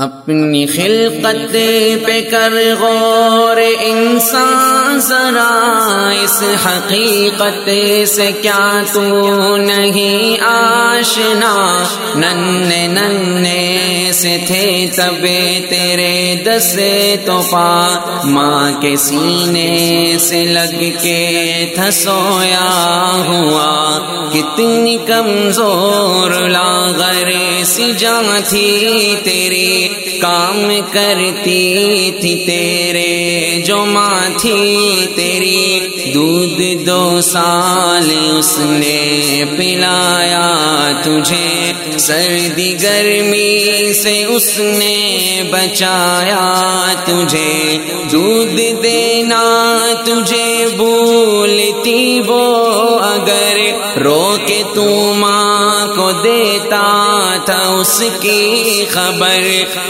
اپنی خلقت پہ کر غور انسان، ذرا اس حقیقت سے کیا تو نہیں آشنا؟ ننے ننے سے تھے تب تیرے دسے تو پا ماں کے سینے سے لگ کے تھا سویا ہوا۔ کتنی کمزور لاغر سی جان تھی تیری کام کرتی تھی تیرے، جو ماں تھی تیری، دودھ دو سال اس نے پلایا تجھے۔ سردی گرمی سے اس نے بچایا تجھے۔ دودھ دینا تجھے بولتی وہ، اگر رو کے تو ماں کو دیتا تھا اس کی خبر۔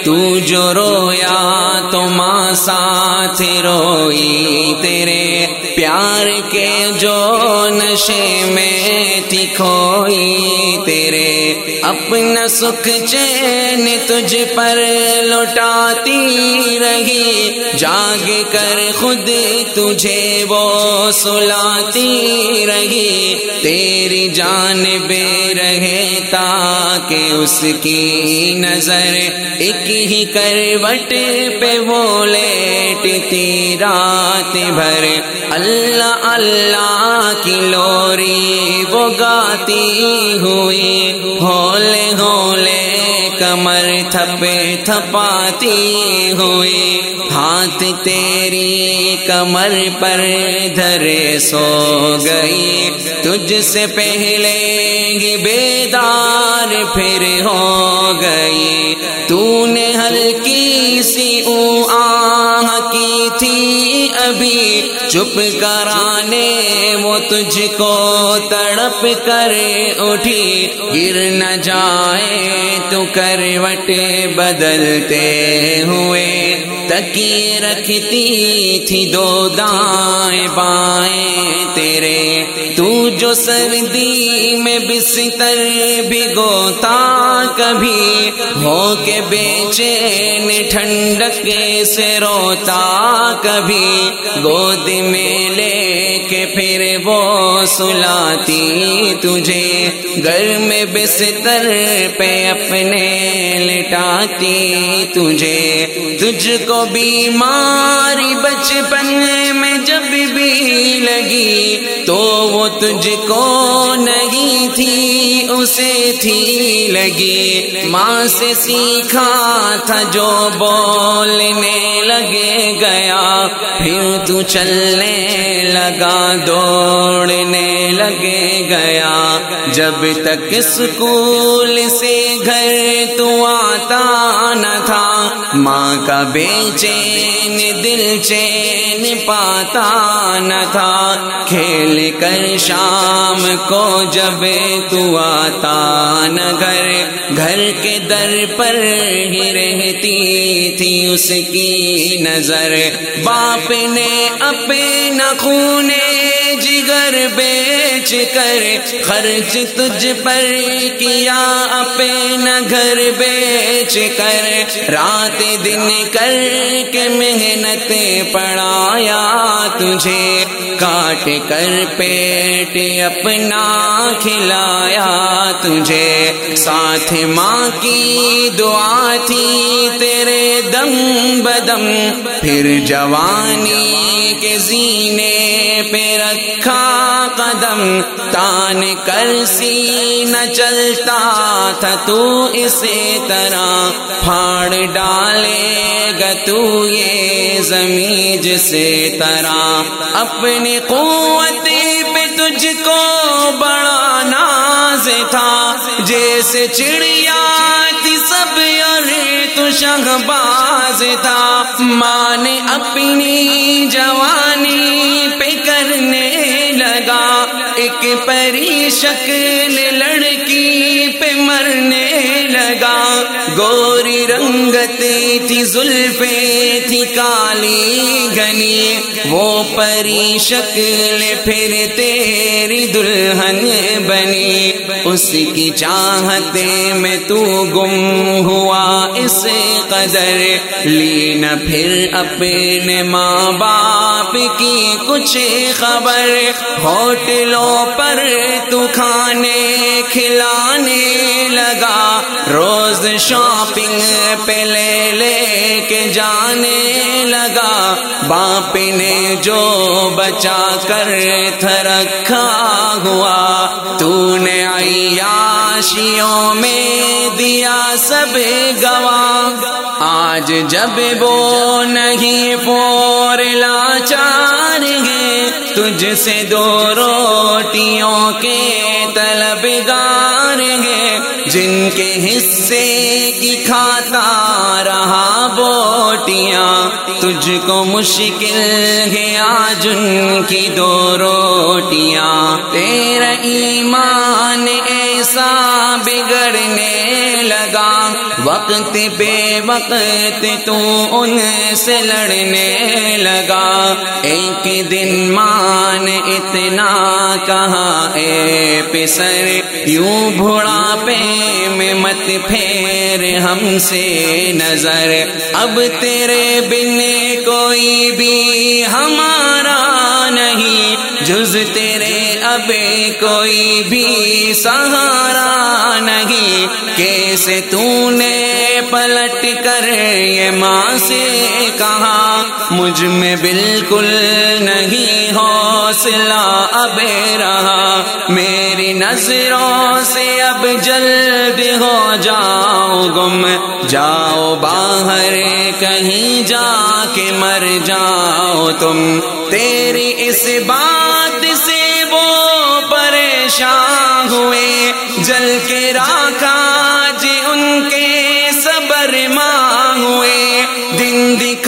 تو جو رویا تو ماں ساتھ روئی۔ تیرے پیار کے جو نشے میں تھی کھوئی۔ تیرے اپنا سکھ چین تجھ پر لوٹاتی رہی۔ جاگ کر خود تجھے وہ سلاتی رہی۔ تیری جان بے رہے تاکہ اس کی نظر ایک ہی کروٹ پہ وہ لیٹتی رات بھر۔ اللہ اللہ کی لوری وہ گاتی ہوئی ہولے ہولے کمر تھپے تھپاتی ہوئی، ہاتھ تیری کمر پر دھرے سو گئی۔ تجھ سے پہلے گی بیدار پھر ہو گئی۔ تو نے ہلکی سی ابھی چپ کرانے وہ تجھ کو تڑپ کر اٹھی گر نہ جائے تو کروٹ بدلتے ہوئے تکی رکھتی تھی دو دائیں بائیں تیرے تو جو سردی میں بستر بھگوتا کبھی ہو کے بے چین ٹھنڈک سے روتا کبھی گود میں لے کے پھر وہ سلاتی تجھے۔ گھر میں بستر پہ اپنے لٹاتی تجھے۔ تجھ کو بیماری بچپن میں جب بھی لگی تو وہ تجھ کو نہیں تھی، اسے تھی لگی۔ ماں سے سیکھا تھا جو بولنے لگے گیا۔ پھر تو چلنے لگا، دوڑنے لگے گیا۔ جب تک اسکول سے گھر تو آتا نہ تھا ماں کا بے چین، دل چین پاتا نہ تھا۔ کھیل کر شام کو جب تو آتا نہ گھر گھر کے در پر ہی رہتی تھی اس کی نظر۔ باپ نے اپنا خونے جگر بیچ کر، خرچ تجھ پر کیا اپنا گھر بیچ کر۔ رات دن کر کے محنت پڑھایا تجھے کاٹ کر پیٹ اپنا کھلایا تجھے۔ ساتھ ماں کی دعا تھی تیرے دم بدم، پھر جوانی کے زینے پہ رکھ رکھا قدم تان کر سی نہ چلتا تھا تو اسی طرح پھاڑ ڈالے گا تو یہ زمین جسے طرح اپنی قوت پہ تجھ کو بڑا ناز تھا جیسے چڑیا شہباز باز تھا ماں نے اپنی جوانی پہ کرنے لگا، ایک پری شکل لڑکی پہ مرنے لگا۔ گوری رنگت تھی، زلفے تھی، کالی گنی وہ پری شکل پھر تیری دلہن بنی۔ اس کی چاہتے میں تو گم ہوا، اس قدر لین پھر اپنے ماں باپ کی کچھ خبر۔ ہوٹلوں پر تو کھانے کھلانے لگا۔ روز شاپنگ پہ لے لے کے جانے لگا۔ باپ نے جو بچا کر تھرکھا ہوا، تو نے عیاشیوں میں دیا سب گواہ۔ آج جب وہ نہیں پور لاچار گے تجھ سے دو روٹیوں کے طلب گار گے جن کے حصے کی کھاتا رہا بوٹیاں۔ تجھ کو مشکل ہے آج ان کی دو روٹیاں۔ تیرا ایمان ایسا بگڑنے لگا وقت بے وقت تو ان سے لڑنے لگا۔ ایک دن مان اتنا کہا، اے پسر، یوں بھوڑا پہ میں مت پھیر ہم سے نظر۔ اب تیرے بن کوئی بھی ہمارا نہیں، جز تیرے اب کوئی بھی سہارا نہیں۔ کیسے تو نے پلٹ کر یہ ماں سے کہا مجھ میں بالکل نہیں حوصلہ اب رہا۔ میری نظروں سے اب جلد ہو جاؤ گم۔ جاؤ باہر، کہیں جا کے مر جاؤ تم۔ تیری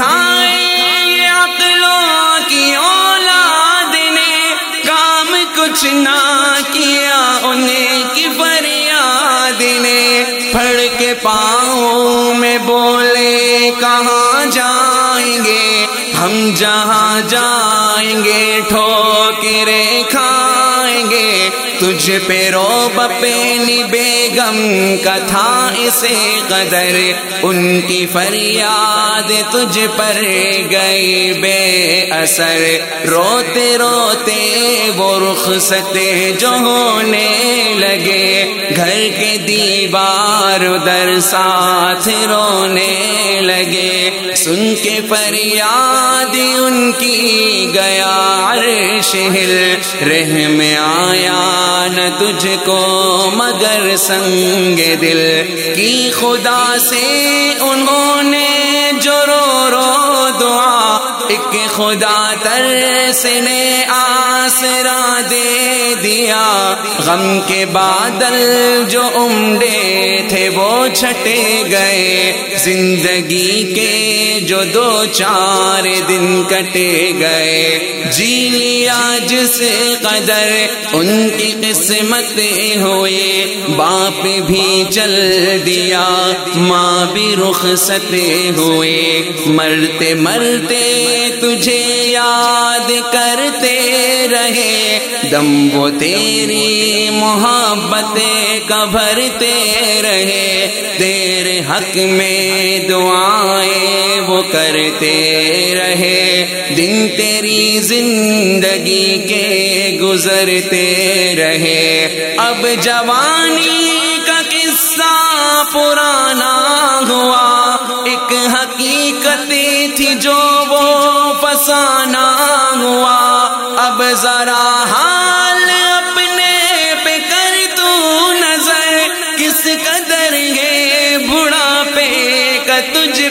دن عقلوں کی اولاد نے، کام کچھ نہ کیا انہیں کی فریاد نے۔ پھڑ کے پاؤں میں بولے، کہاں جائیں گے؟ ہم جہاں جائیں گے، ٹھوکرے تجھ پہ رو بپینی بیگم کا تھا اسے قدر، ان کی فریاد تجھ پر گئی بے اثر۔ روتے روتے وہ رخصتے جو ہونے لگے۔ گھر کے دیوار ادھر ساتھ رونے لگے۔ سن کے فریاد ان کی گیا عرش ہل رحم آیا نہ تجھ کو مگر سنگ دل کی خدا سے انہوں نے جو رو رو خدا ترس نے آسرا دے دیا۔ غم کے بادل جو عمڈے تھے وہ چھٹے گئے۔ زندگی کے جو دو چار دن کٹے گئے۔ جی لیا جس قدر ان کی قسمت ہوئے۔ باپ بھی چل دیا، ماں بھی رخصت ہوئے۔ مرتے مرتے تجھے یاد کرتے رہے۔ دم وہ تیری محبت کبھرتے رہے۔ تیرے حق میں دعائیں وہ کرتے رہے۔ دن تیری زندگی کے گزرتے رہے۔ اب جوانی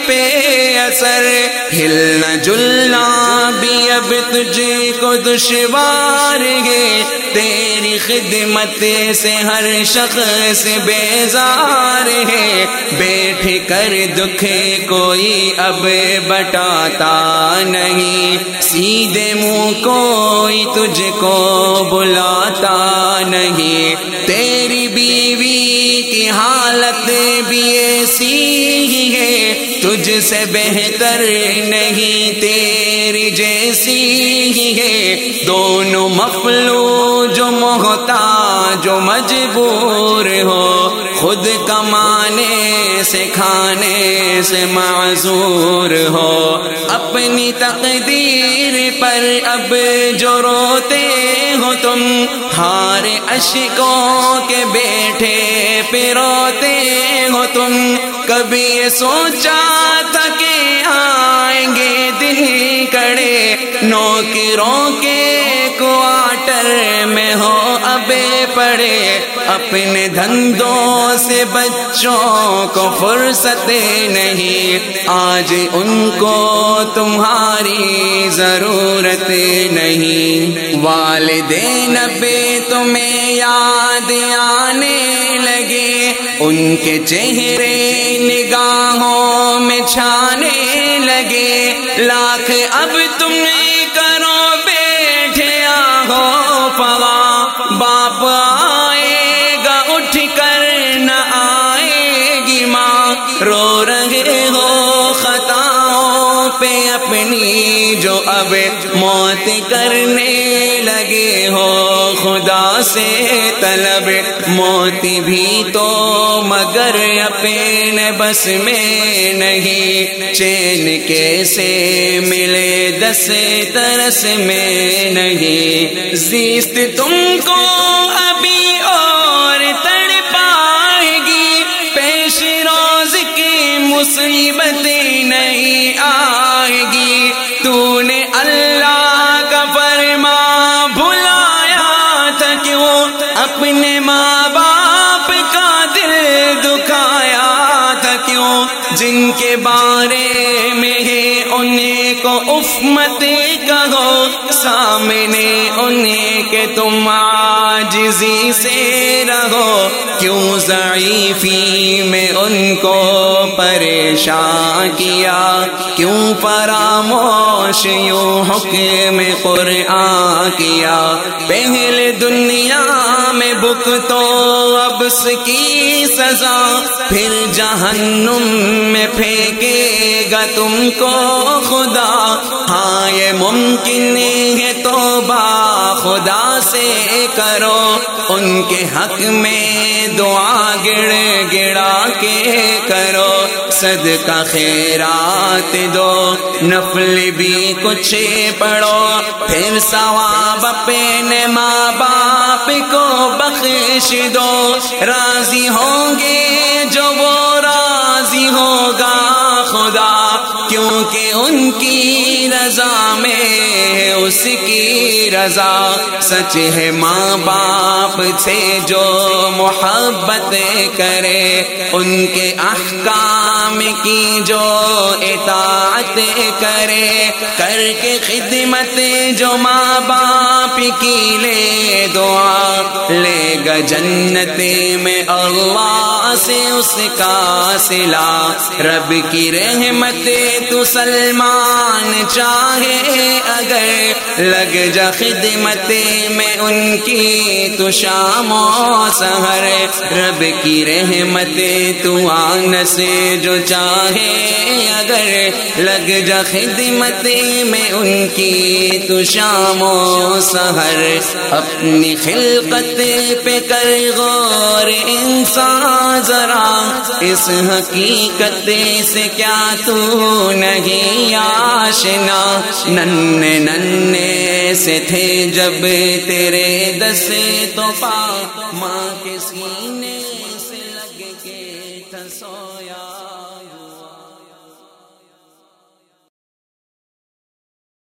پہ اثر ہلنا جلنا بھی اب تجھ کو دشوار ہے۔ تیری خدمت سے ہر شخص بیزار ہے۔ بیٹھ کر دکھ کوئی اب بٹاتا نہیں۔ سیدھے منہ کوئی تجھ کو بلاتا نہیں۔ تیری بیوی کی حالت بھی ایسی تجھ سے بہتر نہیں، تیری جیسی ہی ہے۔ دونوں مفلو جو محتا جو مجبور ہو، خود کمانے سے، کھانے سے معذور ہو۔ اپنی تقدیر پر اب جو روتے ہو تم ہار اشکوں کے بیٹھے پروتے ہو تم۔ کبھی یہ سوچا تھا کہ آئیں گے دن کڑے۔ نوکروں کے کوارٹر میں ہو ابے پڑے۔ اپنے دھندوں سے بچوں کو فرصت نہیں۔ آج ان کو تمہاری ضرورت نہیں۔ والدین بے تمہیں یاد آنے لگے۔ ان کے چہرے نگاہوں میں چھانے لگے۔ لاکھ اب تم کرو بیٹھے آگو پوا باپ آئے گا، اٹھ کر نہ آئے گی ماں۔ رو رہے ہو خطاؤں پہ اپنی جو اب موت کرنے لگے ہو خدا۔ سے طلب موتی بھی تو مگر اپنے بس میں نہیں چین کیسے ملے دس ترس میں نہیں زیست تم کو ابھی بارے میں ہے انہیں کو افمت کہو سامنے انہیں کہ تم آجزی سے رہو۔ کیوں ضعیفی میں ان کو پریشان کیا؟ کیوں پراموش یوں حکم قرآن کیا؟ پہلے دنیا میں بک تو اب کی سزا، پھر جہنم میں پھینکے گا تم کو خدا۔ ممکن ہے تو خدا سے کرو۔ ان کے حق میں دعا گڑ گڑا کے کرو۔ صدقہ خیرات دو۔ نفل بھی کچھ پڑھو۔ پھر ثواب اپنے ماں باپ کو بخش دو۔ راضی ہوں گے جو وہ راضی ہوگا خدا۔ کیونکہ ان کی رضا میں اس کی رضا۔ سچ ہے ماں باپ سے جو محبت کرے، ان کے احکام کی جو اطاعت کرے۔ کر کے خدمت جو ماں باپ کی لے، دعا لے گا جنت میں۔ اللہ سے اس کا سلا۔ رب کی رحمت تو سلمان چاہے اگر لگ جا خدمت میں ان کی تو شام و سہر رب کی رحمت تو آن سے جو چاہے۔ اگر لگ جا خدمت میں ان کی تو شام و سہر اپنی خلقت پہ کر غور انسان ذرا۔ اس حقیقت سے کیا تو نہیں آشنا۔ ننے ننے سے تھے جب تیرے دس تو پا ماں کے سینے